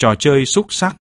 trò chơi xúc sắc,